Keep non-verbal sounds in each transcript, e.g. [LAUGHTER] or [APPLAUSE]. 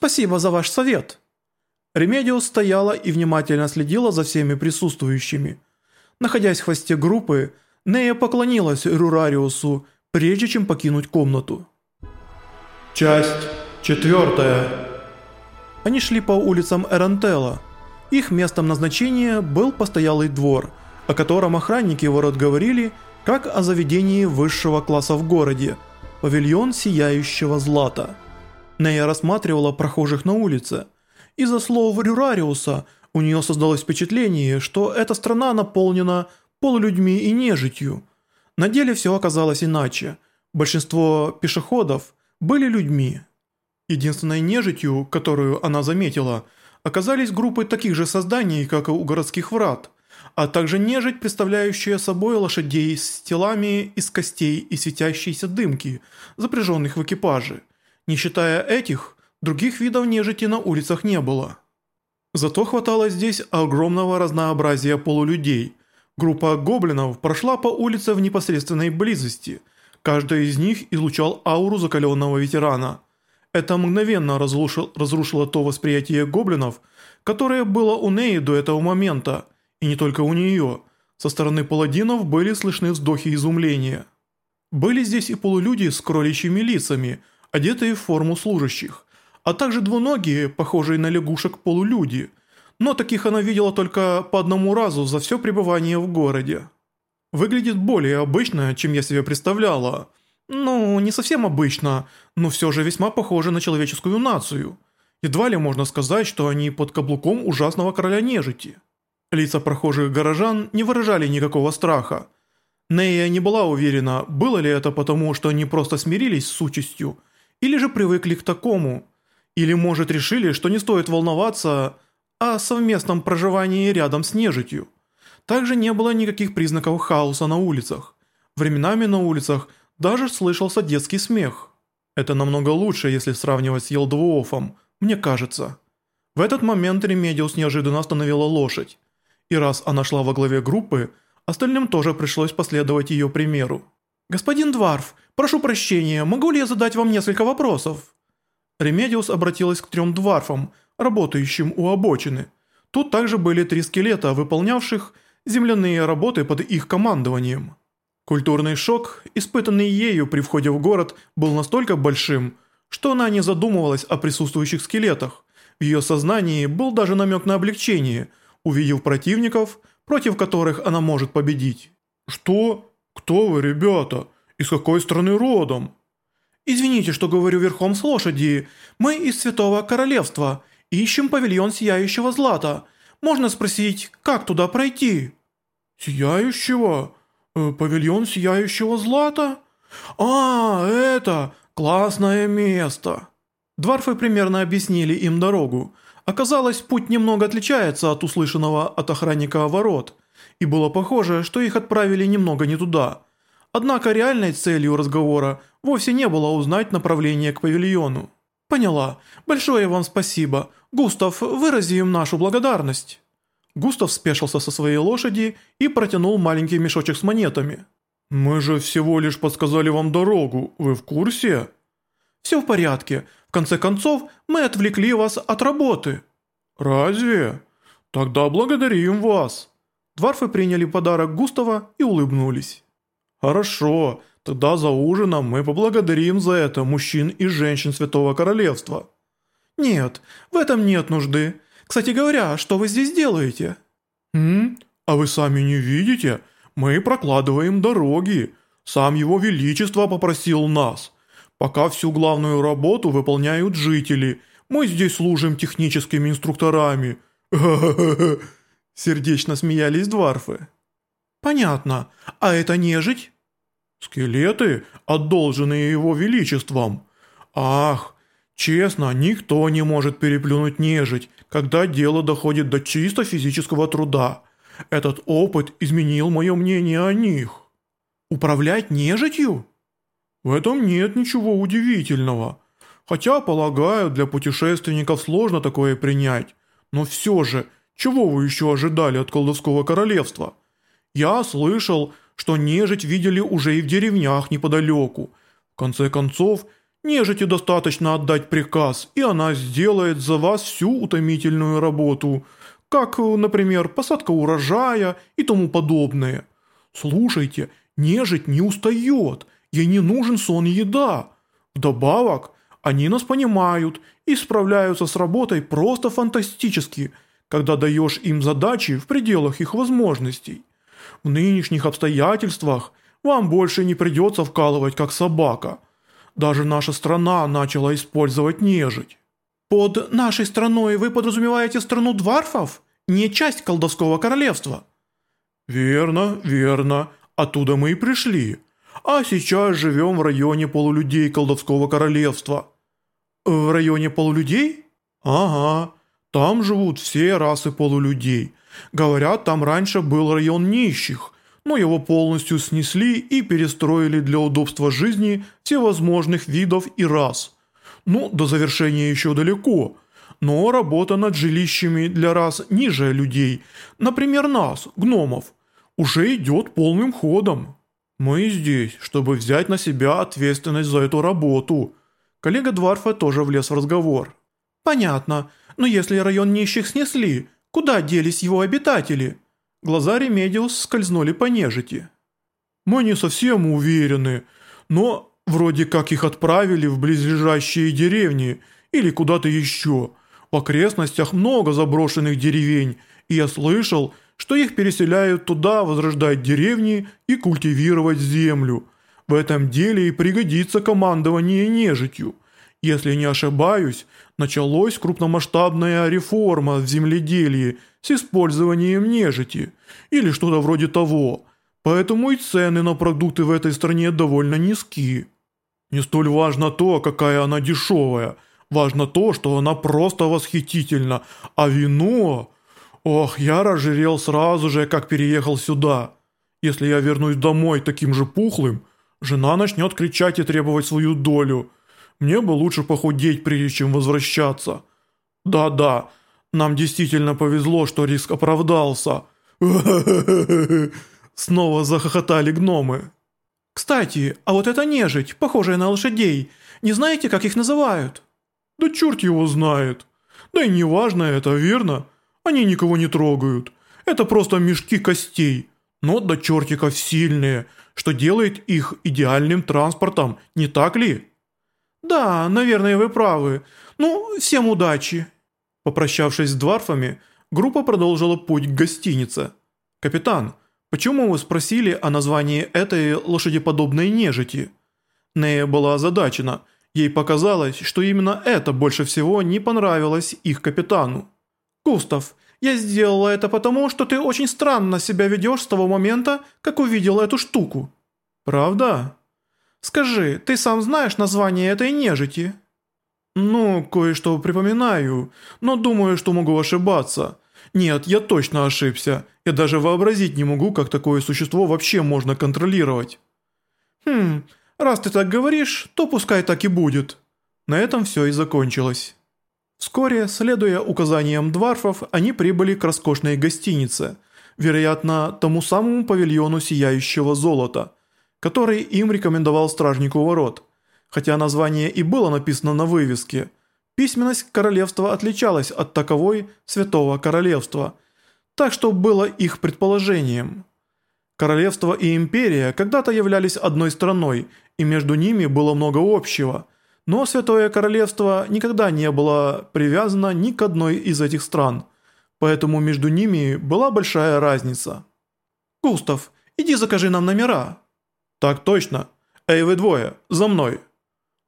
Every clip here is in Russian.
Спасибо за ваш совет». Ремедиус стояла и внимательно следила за всеми присутствующими. Находясь в хвосте группы, Нея поклонилась Рурариусу, прежде чем покинуть комнату. Часть четвертая. Они шли по улицам Эрантела. Их местом назначения был постоялый двор, о котором охранники ворот говорили, как о заведении высшего класса в городе – павильон сияющего злата. Нея рассматривала прохожих на улице. Из-за слов Рюрариуса у нее создалось впечатление, что эта страна наполнена полулюдьми и нежитью. На деле все оказалось иначе. Большинство пешеходов были людьми. Единственной нежитью, которую она заметила, оказались группы таких же созданий, как и у городских врат, а также нежить, представляющая собой лошадей с телами из костей и светящиеся дымки, запряженных в экипаже. Не считая этих, других видов нежити на улицах не было. Зато хватало здесь огромного разнообразия полулюдей – Группа гоблинов прошла по улице в непосредственной близости. Каждый из них излучал ауру закаленного ветерана. Это мгновенно разрушил, разрушило то восприятие гоблинов, которое было у Неи до этого момента, и не только у нее. Со стороны паладинов были слышны вздохи изумления. Были здесь и полулюди с кроличьими лицами, одетые в форму служащих, а также двуногие, похожие на лягушек полулюди – но таких она видела только по одному разу за все пребывание в городе. Выглядит более обычно, чем я себе представляла. Ну, не совсем обычно, но все же весьма похоже на человеческую нацию. Едва ли можно сказать, что они под каблуком ужасного короля нежити. Лица прохожих горожан не выражали никакого страха. Нея не была уверена, было ли это потому, что они просто смирились с участью, или же привыкли к такому, или может решили, что не стоит волноваться о совместном проживании рядом с нежитью. Также не было никаких признаков хаоса на улицах. Временами на улицах даже слышался детский смех. Это намного лучше, если сравнивать с Елдвуофом, мне кажется. В этот момент Ремедиус неожиданно остановила лошадь. И раз она шла во главе группы, остальным тоже пришлось последовать ее примеру. «Господин Дварф, прошу прощения, могу ли я задать вам несколько вопросов?» Ремедиус обратилась к трем дварфам, работающим у обочины. Тут также были три скелета, выполнявших земляные работы под их командованием. Культурный шок, испытанный ею при входе в город, был настолько большим, что она не задумывалась о присутствующих скелетах. В ее сознании был даже намек на облегчение, увидев противников, против которых она может победить. «Что? Кто вы, ребята? Из какой страны родом?» «Извините, что говорю верхом с лошади. Мы из Святого Королевства Ищем павильон Сияющего Злата. Можно спросить, как туда пройти?» «Сияющего? Э, павильон Сияющего Злата? А, это классное место!» Дварфы примерно объяснили им дорогу. Оказалось, путь немного отличается от услышанного от охранника ворот, и было похоже, что их отправили немного не туда. Однако реальной целью разговора вовсе не было узнать направление к павильону. «Поняла. Большое вам спасибо. Густав, вырази им нашу благодарность». Густав спешился со своей лошади и протянул маленький мешочек с монетами. «Мы же всего лишь подсказали вам дорогу. Вы в курсе?» «Все в порядке. В конце концов, мы отвлекли вас от работы». «Разве? Тогда благодарим вас». Дварфы приняли подарок Густава и улыбнулись. «Хорошо. Тогда за ужином мы поблагодарим за это мужчин и женщин Святого Королевства». «Нет, в этом нет нужды. Кстати говоря, что вы здесь делаете?» «М? А вы сами не видите? Мы прокладываем дороги. Сам Его Величество попросил нас. Пока всю главную работу выполняют жители, мы здесь служим техническими инструкторами». [LAUGHS] Сердечно смеялись дварфы. «Понятно. А это нежить?» «Скелеты, одолженные его величеством. Ах, честно, никто не может переплюнуть нежить, когда дело доходит до чисто физического труда. Этот опыт изменил мое мнение о них». «Управлять нежитью?» «В этом нет ничего удивительного. Хотя, полагаю, для путешественников сложно такое принять. Но все же, чего вы еще ожидали от колдовского королевства? Я слышал, что нежить видели уже и в деревнях неподалеку. В конце концов, Нежити достаточно отдать приказ, и она сделает за вас всю утомительную работу, как, например, посадка урожая и тому подобное. Слушайте, нежить не устает, ей не нужен сон и еда. Вдобавок, они нас понимают и справляются с работой просто фантастически, когда даешь им задачи в пределах их возможностей. В нынешних обстоятельствах вам больше не придется вкалывать как собака – даже наша страна начала использовать нежить. Под нашей страной вы подразумеваете страну дварфов? Не часть колдовского королевства? Верно, верно. Оттуда мы и пришли. А сейчас живем в районе полулюдей колдовского королевства. В районе полулюдей? Ага. Там живут все расы полулюдей. Говорят, там раньше был район нищих – но его полностью снесли и перестроили для удобства жизни всевозможных видов и рас. Ну, до завершения еще далеко, но работа над жилищами для рас ниже людей, например нас, гномов, уже идет полным ходом. Мы здесь, чтобы взять на себя ответственность за эту работу. Коллега Дварфа тоже влез в разговор. Понятно, но если район нищих снесли, куда делись его обитатели? Глаза Ремедиус скользнули по нежити. «Мы не совсем уверены, но вроде как их отправили в близлежащие деревни или куда-то еще. В окрестностях много заброшенных деревень, и я слышал, что их переселяют туда возрождать деревни и культивировать землю. В этом деле и пригодится командование нежитью. Если не ошибаюсь, началась крупномасштабная реформа в земледелии с использованием нежити или что-то вроде того, поэтому и цены на продукты в этой стране довольно низкие. Не столь важно то, какая она дешевая, важно то, что она просто восхитительна, а вино... Ох, я разжирел сразу же, как переехал сюда. Если я вернусь домой таким же пухлым, жена начнет кричать и требовать свою долю – мне бы лучше похудеть, прежде чем возвращаться. Да-да, нам действительно повезло, что риск оправдался. [LAUGHS] Снова захохотали гномы. Кстати, а вот эта нежить, похожая на лошадей, не знаете, как их называют? Да черт его знает. Да и не важно это, верно? Они никого не трогают. Это просто мешки костей. Но до чертиков сильные, что делает их идеальным транспортом, не так ли? «Да, наверное, вы правы. Ну, всем удачи». Попрощавшись с дварфами, группа продолжила путь к гостинице. «Капитан, почему вы спросили о названии этой лошадеподобной нежити?» Нея была озадачена. Ей показалось, что именно это больше всего не понравилось их капитану. «Густав, я сделала это потому, что ты очень странно себя ведешь с того момента, как увидел эту штуку». «Правда?» Скажи, ты сам знаешь название этой нежити?» «Ну, кое-что припоминаю, но думаю, что могу ошибаться. Нет, я точно ошибся. Я даже вообразить не могу, как такое существо вообще можно контролировать». «Хм, раз ты так говоришь, то пускай так и будет». На этом все и закончилось. Вскоре, следуя указаниям дварфов, они прибыли к роскошной гостинице, вероятно, тому самому павильону сияющего золота – который им рекомендовал стражник у ворот. Хотя название и было написано на вывеске, письменность королевства отличалась от таковой Святого Королевства, так что было их предположением. Королевство и империя когда-то являлись одной страной, и между ними было много общего, но Святое Королевство никогда не было привязано ни к одной из этих стран, поэтому между ними была большая разница. «Густав, иди закажи нам номера», «Так точно. Эй, вы двое, за мной!»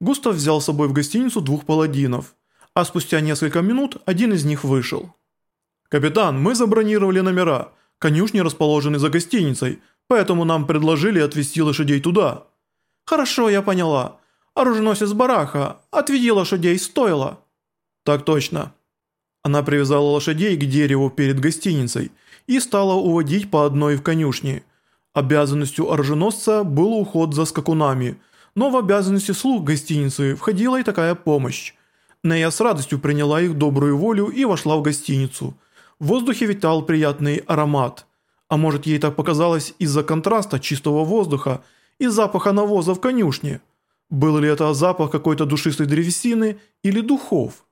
Густав взял с собой в гостиницу двух паладинов, а спустя несколько минут один из них вышел. «Капитан, мы забронировали номера. Конюшни расположены за гостиницей, поэтому нам предложили отвезти лошадей туда». «Хорошо, я поняла. Оруженосец Бараха, отведи лошадей стоило». «Так точно». Она привязала лошадей к дереву перед гостиницей и стала уводить по одной в конюшне – Обязанностью оруженосца был уход за скакунами, но в обязанности слуг гостиницы входила и такая помощь. Нея с радостью приняла их добрую волю и вошла в гостиницу. В воздухе витал приятный аромат. А может ей так показалось из-за контраста чистого воздуха и запаха навоза в конюшне. Был ли это запах какой-то душистой древесины или духов?